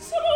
Someone